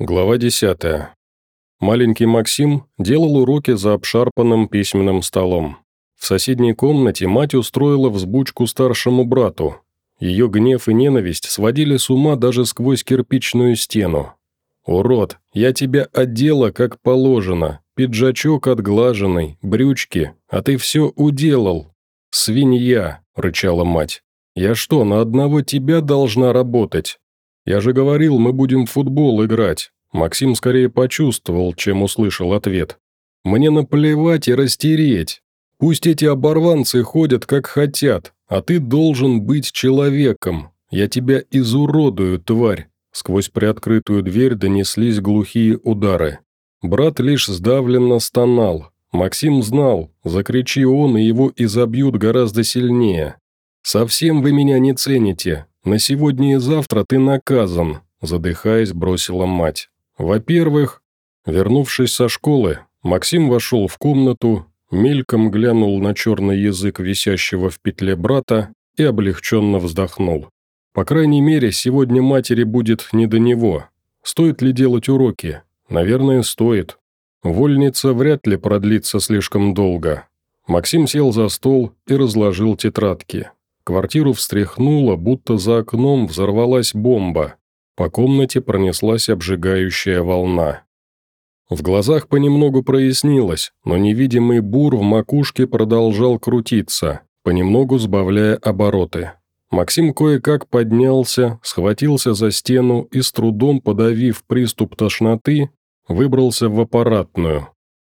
Глава 10. Маленький Максим делал уроки за обшарпанным письменным столом. В соседней комнате мать устроила взбучку старшему брату. Ее гнев и ненависть сводили с ума даже сквозь кирпичную стену. «Урод, я тебя одела как положено, пиджачок отглаженный, брючки, а ты все уделал. Свинья!» – рычала мать. «Я что, на одного тебя должна работать? «Я же говорил, мы будем в футбол играть». Максим скорее почувствовал, чем услышал ответ. «Мне наплевать и растереть. Пусть эти оборванцы ходят, как хотят, а ты должен быть человеком. Я тебя изуродую, тварь». Сквозь приоткрытую дверь донеслись глухие удары. Брат лишь сдавленно стонал. Максим знал, закричи он, и его изобьют гораздо сильнее. «Совсем вы меня не цените. «На сегодня и завтра ты наказан», – задыхаясь, бросила мать. «Во-первых...» Вернувшись со школы, Максим вошел в комнату, мельком глянул на черный язык висящего в петле брата и облегченно вздохнул. По крайней мере, сегодня матери будет не до него. Стоит ли делать уроки? Наверное, стоит. Вольница вряд ли продлится слишком долго. Максим сел за стол и разложил тетрадки. Квартиру встряхнуло, будто за окном взорвалась бомба. По комнате пронеслась обжигающая волна. В глазах понемногу прояснилось, но невидимый бур в макушке продолжал крутиться, понемногу сбавляя обороты. Максим кое-как поднялся, схватился за стену и, с трудом подавив приступ тошноты, выбрался в аппаратную.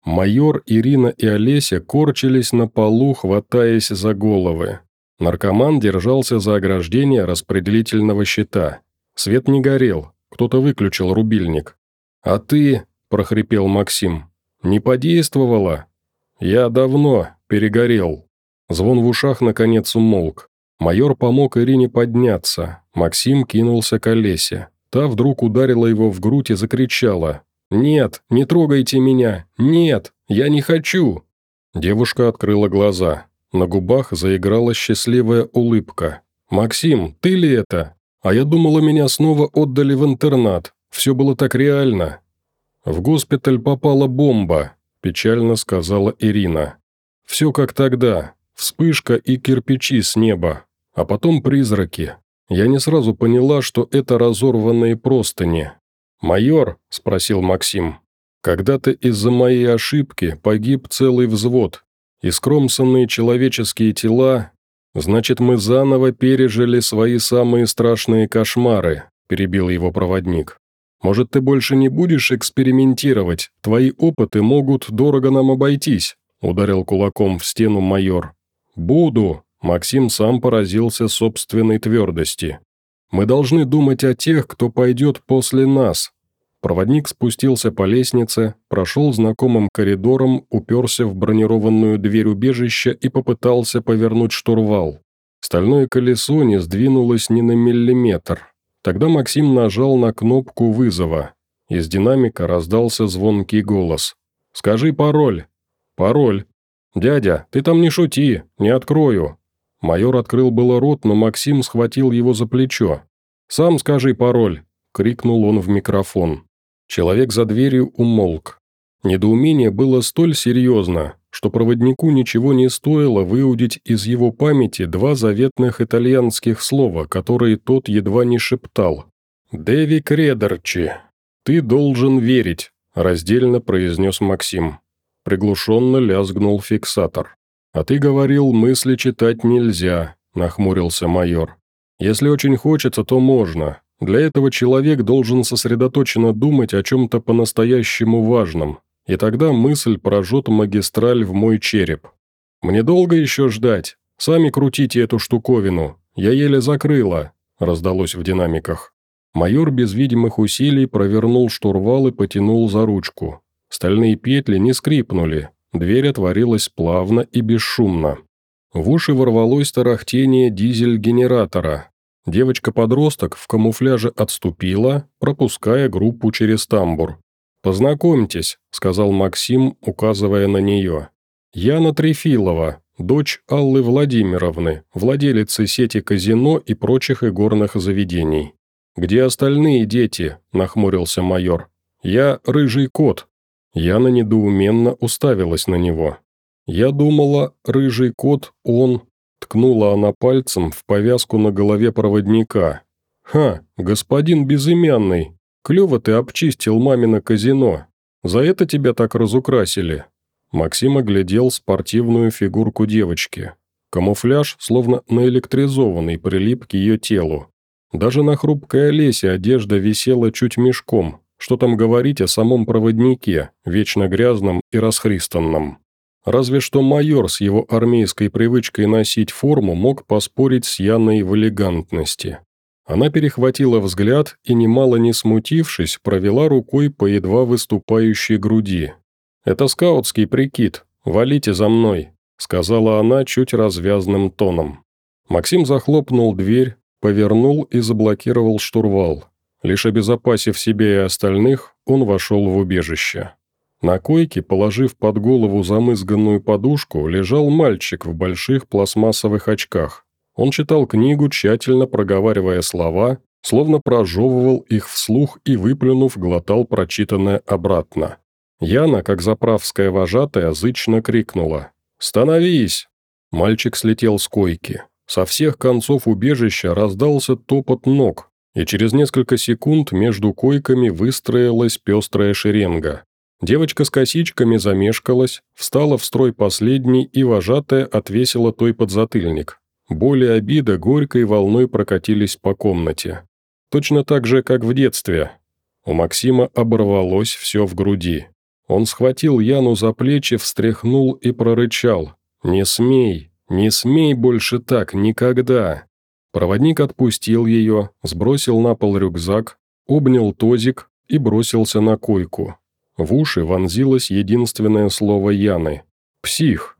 Майор, Ирина и Олеся корчились на полу, хватаясь за головы. Наркоман держался за ограждение распределительного щита. Свет не горел, кто-то выключил рубильник. «А ты», – прохрипел Максим, – «не подействовала?» «Я давно перегорел». Звон в ушах наконец умолк. Майор помог Ирине подняться. Максим кинулся к Олесе. Та вдруг ударила его в грудь и закричала. «Нет, не трогайте меня! Нет, я не хочу!» Девушка открыла глаза. На губах заиграла счастливая улыбка. «Максим, ты ли это? А я думала, меня снова отдали в интернат. Все было так реально». «В госпиталь попала бомба», – печально сказала Ирина. «Все как тогда. Вспышка и кирпичи с неба. А потом призраки. Я не сразу поняла, что это разорванные простыни». «Майор?» – спросил Максим. «Когда-то из-за моей ошибки погиб целый взвод, и скромсанные человеческие тела, значит, мы заново пережили свои самые страшные кошмары», – перебил его проводник. «Может, ты больше не будешь экспериментировать? Твои опыты могут дорого нам обойтись», – ударил кулаком в стену майор. «Буду», – Максим сам поразился собственной твердости. «Мы должны думать о тех, кто пойдет после нас, Проводник спустился по лестнице, прошел знакомым коридором, уперся в бронированную дверь убежища и попытался повернуть штурвал. Стальное колесо не сдвинулось ни на миллиметр. Тогда Максим нажал на кнопку вызова. Из динамика раздался звонкий голос. «Скажи пароль». «Пароль». «Дядя, ты там не шути, не открою». Майор открыл было рот, но Максим схватил его за плечо. «Сам скажи пароль», — крикнул он в микрофон. Человек за дверью умолк. Недоумение было столь серьезно, что проводнику ничего не стоило выудить из его памяти два заветных итальянских слова, которые тот едва не шептал. «Дэви Кредерчи, ты должен верить», – раздельно произнес Максим. Приглушенно лязгнул фиксатор. «А ты говорил, мысли читать нельзя», – нахмурился майор. «Если очень хочется, то можно. Для этого человек должен сосредоточенно думать о чем-то по-настоящему важном, и тогда мысль прожжет магистраль в мой череп. «Мне долго еще ждать? Сами крутите эту штуковину. Я еле закрыла», – раздалось в динамиках. Майор без видимых усилий провернул штурвал и потянул за ручку. Стальные петли не скрипнули, дверь отворилась плавно и бесшумно. В уши ворвалось тарахтение дизель-генератора, Девочка-подросток в камуфляже отступила, пропуская группу через тамбур. «Познакомьтесь», – сказал Максим, указывая на нее. «Яна Трефилова, дочь Аллы Владимировны, владелицы сети казино и прочих игорных заведений». «Где остальные дети?» – нахмурился майор. Я рыжий кот». Яна недоуменно уставилась на него. «Я думала, рыжий кот, он...» Ткнула она пальцем в повязку на голове проводника. «Ха, господин безымянный, клево ты обчистил мамино казино. За это тебя так разукрасили». Максим оглядел спортивную фигурку девочки. Камуфляж, словно наэлектризованный, прилип к ее телу. Даже на хрупкой Олесе одежда висела чуть мешком, что там говорить о самом проводнике, вечно грязном и расхристанном. Разве что майор с его армейской привычкой носить форму мог поспорить с Яной в элегантности. Она перехватила взгляд и, немало не смутившись, провела рукой по едва выступающей груди. «Это скаутский прикид, валите за мной», — сказала она чуть развязным тоном. Максим захлопнул дверь, повернул и заблокировал штурвал. Лишь обезопасив себя и остальных, он вошел в убежище. На койке, положив под голову замызганную подушку, лежал мальчик в больших пластмассовых очках. Он читал книгу, тщательно проговаривая слова, словно прожевывал их вслух и, выплюнув, глотал прочитанное обратно. Яна, как заправская вожатая, зычно крикнула «Становись!». Мальчик слетел с койки. Со всех концов убежища раздался топот ног, и через несколько секунд между койками выстроилась пестрая шеренга. Девочка с косичками замешкалась, встала в строй последней и вожатая отвесила той подзатыльник. Боли обида горькой волной прокатились по комнате. Точно так же, как в детстве. У Максима оборвалось все в груди. Он схватил Яну за плечи, встряхнул и прорычал. «Не смей, не смей больше так, никогда!» Проводник отпустил ее, сбросил на пол рюкзак, обнял тозик и бросился на койку. В уши вонзилось единственное слово Яны – «псих».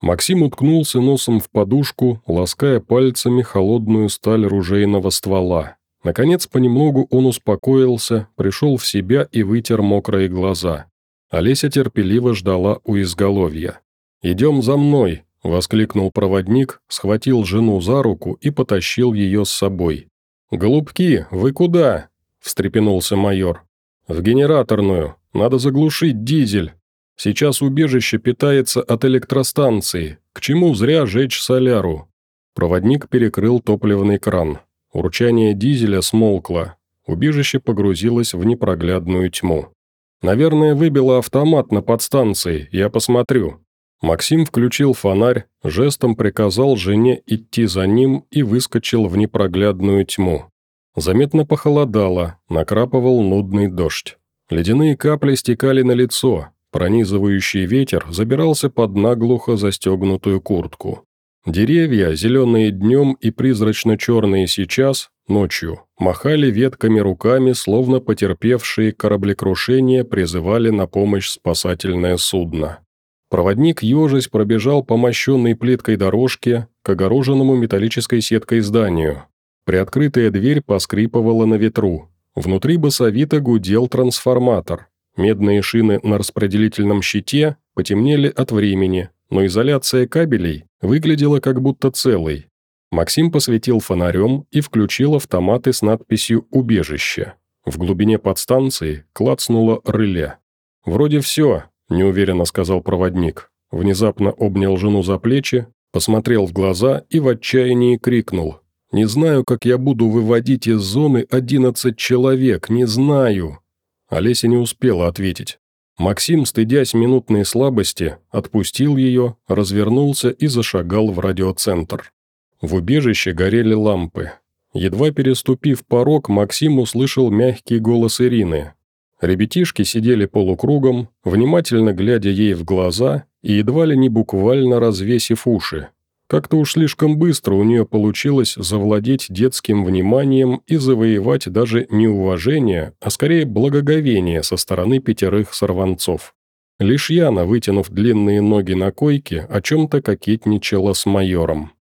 Максим уткнулся носом в подушку, лаская пальцами холодную сталь ружейного ствола. Наконец, понемногу он успокоился, пришел в себя и вытер мокрые глаза. Олеся терпеливо ждала у изголовья. «Идем за мной!» – воскликнул проводник, схватил жену за руку и потащил ее с собой. «Голубки, вы куда?» – встрепенулся майор. «В генераторную. Надо заглушить дизель. Сейчас убежище питается от электростанции. К чему зря жечь соляру?» Проводник перекрыл топливный кран. Урчание дизеля смолкло. Убежище погрузилось в непроглядную тьму. «Наверное, выбило автомат на подстанции. Я посмотрю». Максим включил фонарь, жестом приказал жене идти за ним и выскочил в непроглядную тьму. Заметно похолодало, накрапывал нудный дождь. Ледяные капли стекали на лицо, пронизывающий ветер забирался под наглухо застегнутую куртку. Деревья, зеленые днем и призрачно-черные сейчас, ночью, махали ветками руками, словно потерпевшие кораблекрушение призывали на помощь спасательное судно. Проводник ежась пробежал по мощенной плиткой дорожке к огороженному металлической сеткой зданию. Приоткрытая дверь поскрипывала на ветру, Внутри басовито гудел трансформатор. Медные шины на распределительном щите потемнели от времени, но изоляция кабелей выглядела как будто целой. Максим посветил фонарем и включил автоматы с надписью «Убежище». В глубине подстанции клацнуло рыле. «Вроде все», – неуверенно сказал проводник. Внезапно обнял жену за плечи, посмотрел в глаза и в отчаянии крикнул. Не знаю, как я буду выводить из зоны одиннадцать человек, не знаю». Олеся не успела ответить. Максим, стыдясь минутной слабости, отпустил ее, развернулся и зашагал в радиоцентр. В убежище горели лампы. Едва переступив порог, Максим услышал мягкий голос Ирины. Ребятишки сидели полукругом, внимательно глядя ей в глаза и едва ли не буквально развесив уши. Как-то уж слишком быстро у нее получилось завладеть детским вниманием и завоевать даже не уважение, а скорее благоговение со стороны пятерых сорванцов. Лишь Яна, вытянув длинные ноги на койке, о чем-то кокетничала с майором.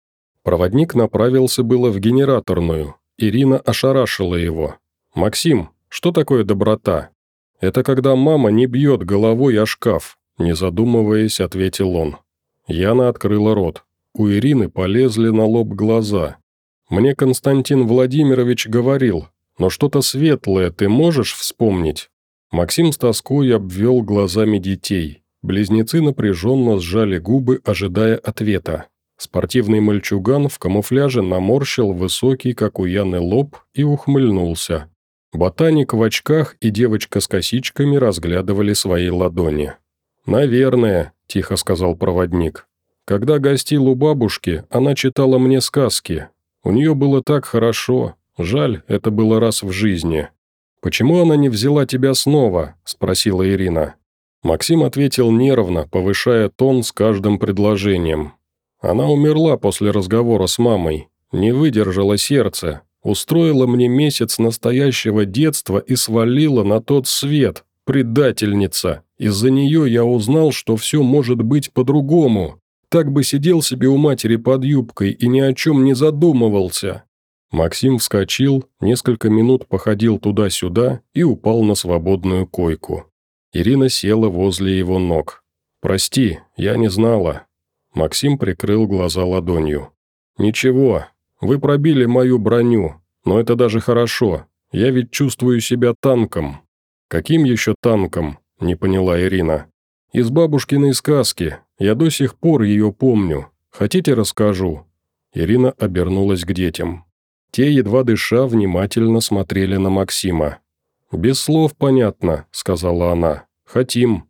Проводник направился было в генераторную. Ирина ошарашила его. «Максим, что такое доброта?» «Это когда мама не бьет головой о шкаф», не задумываясь, ответил он. Яна открыла рот. У Ирины полезли на лоб глаза. «Мне Константин Владимирович говорил, но что-то светлое ты можешь вспомнить?» Максим с тоской обвел глазами детей. Близнецы напряженно сжали губы, ожидая ответа. Спортивный мальчуган в камуфляже наморщил высокий, как у Яны, лоб и ухмыльнулся. Ботаник в очках и девочка с косичками разглядывали свои ладони. «Наверное», – тихо сказал проводник. «Когда гостил у бабушки, она читала мне сказки. У нее было так хорошо. Жаль, это было раз в жизни». «Почему она не взяла тебя снова?» – спросила Ирина. Максим ответил нервно, повышая тон с каждым предложением. «Она умерла после разговора с мамой. Не выдержала сердце. Устроила мне месяц настоящего детства и свалила на тот свет. Предательница. Из-за нее я узнал, что все может быть по-другому. Так бы сидел себе у матери под юбкой и ни о чем не задумывался. Максим вскочил, несколько минут походил туда-сюда и упал на свободную койку. Ирина села возле его ног. «Прости, я не знала». Максим прикрыл глаза ладонью. «Ничего, вы пробили мою броню, но это даже хорошо. Я ведь чувствую себя танком». «Каким еще танком?» – не поняла Ирина. «Из бабушкиной сказки. Я до сих пор ее помню. Хотите, расскажу?» Ирина обернулась к детям. Те, едва дыша, внимательно смотрели на Максима. «Без слов понятно», — сказала она. «Хотим».